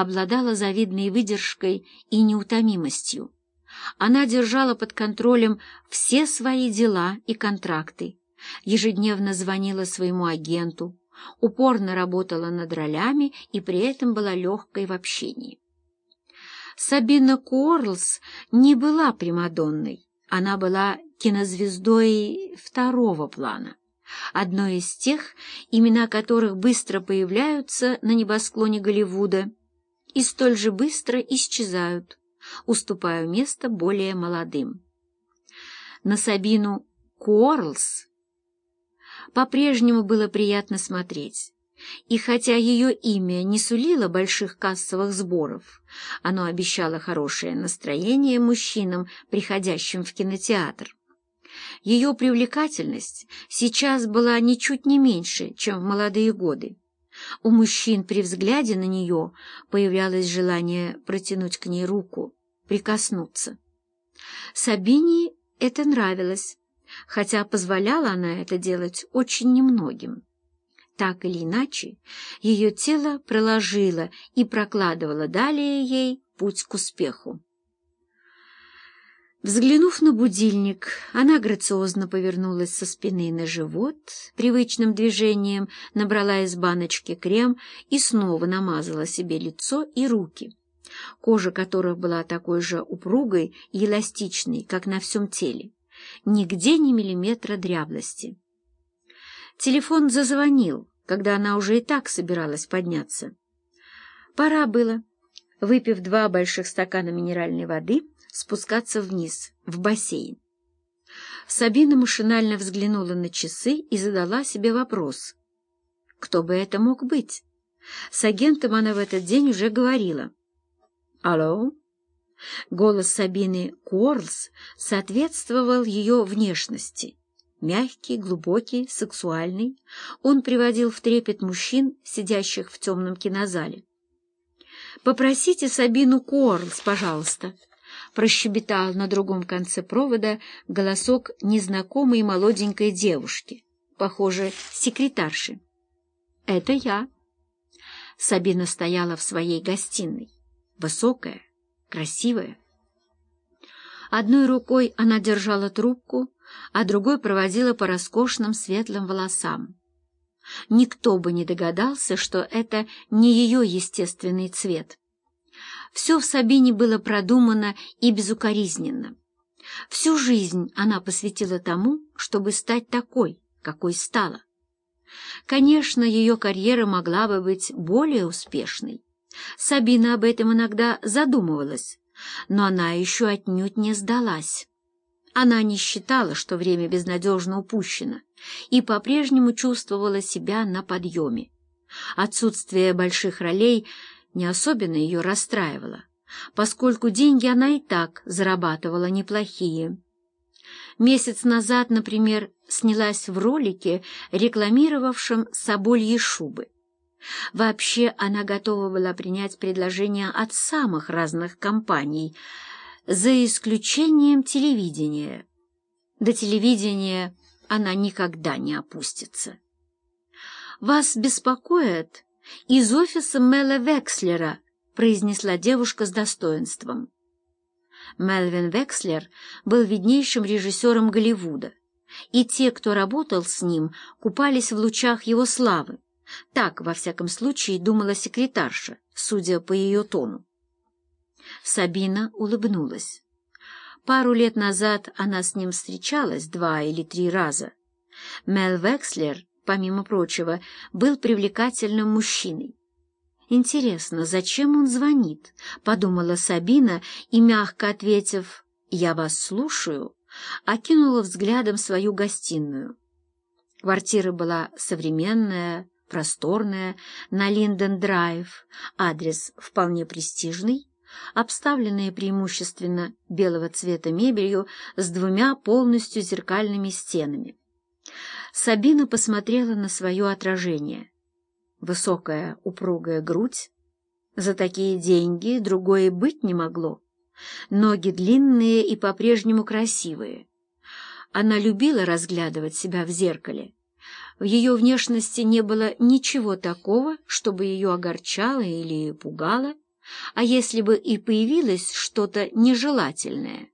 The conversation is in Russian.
обладала завидной выдержкой и неутомимостью. Она держала под контролем все свои дела и контракты, ежедневно звонила своему агенту, упорно работала над ролями и при этом была легкой в общении. Сабина Куорлс не была Примадонной, она была кинозвездой второго плана, одной из тех, имена которых быстро появляются на небосклоне Голливуда и столь же быстро исчезают, уступая место более молодым. На Сабину Куорлс по-прежнему было приятно смотреть. И хотя ее имя не сулило больших кассовых сборов, оно обещало хорошее настроение мужчинам, приходящим в кинотеатр. Ее привлекательность сейчас была ничуть не меньше, чем в молодые годы. У мужчин при взгляде на нее появлялось желание протянуть к ней руку, прикоснуться. Сабине это нравилось, хотя позволяла она это делать очень немногим. Так или иначе, ее тело проложило и прокладывало далее ей путь к успеху. Взглянув на будильник, она грациозно повернулась со спины на живот, привычным движением набрала из баночки крем и снова намазала себе лицо и руки, кожа которых была такой же упругой и эластичной, как на всем теле, нигде ни миллиметра дряблости. Телефон зазвонил, когда она уже и так собиралась подняться. Пора было, выпив два больших стакана минеральной воды, спускаться вниз, в бассейн. Сабина машинально взглянула на часы и задала себе вопрос. Кто бы это мог быть? С агентом она в этот день уже говорила. «Алло?» Голос Сабины Куорлс соответствовал ее внешности. Мягкий, глубокий, сексуальный, он приводил в трепет мужчин, сидящих в темном кинозале. «Попросите Сабину Куорлс, пожалуйста», — прощебетал на другом конце провода голосок незнакомой молоденькой девушки, похоже, секретарши. «Это я». Сабина стояла в своей гостиной, высокая, красивая. Одной рукой она держала трубку, а другой проводила по роскошным светлым волосам. Никто бы не догадался, что это не ее естественный цвет. Все в Сабине было продумано и безукоризненно. Всю жизнь она посвятила тому, чтобы стать такой, какой стала. Конечно, ее карьера могла бы быть более успешной. Сабина об этом иногда задумывалась, но она еще отнюдь не сдалась. Она не считала, что время безнадежно упущено, и по-прежнему чувствовала себя на подъеме. Отсутствие больших ролей не особенно ее расстраивало, поскольку деньги она и так зарабатывала неплохие. Месяц назад, например, снялась в ролике, рекламировавшем собольи шубы. Вообще она готова была принять предложения от самых разных компаний, за исключением телевидения. До телевидения она никогда не опустится. «Вас беспокоит из офиса Мэла Векслера», произнесла девушка с достоинством. Мелвин Векслер был виднейшим режиссером Голливуда, и те, кто работал с ним, купались в лучах его славы. Так, во всяком случае, думала секретарша, судя по ее тону. Сабина улыбнулась. Пару лет назад она с ним встречалась два или три раза. Мел Векслер, помимо прочего, был привлекательным мужчиной. «Интересно, зачем он звонит?» — подумала Сабина и, мягко ответив «Я вас слушаю», окинула взглядом свою гостиную. Квартира была современная, просторная, на Линден-драйв, адрес вполне престижный, обставленная преимущественно белого цвета мебелью с двумя полностью зеркальными стенами. Сабина посмотрела на свое отражение. Высокая упругая грудь. За такие деньги другое быть не могло. Ноги длинные и по-прежнему красивые. Она любила разглядывать себя в зеркале в ее внешности не было ничего такого, чтобы ее огорчало или пугало, А если бы и появилось что-то нежелательное,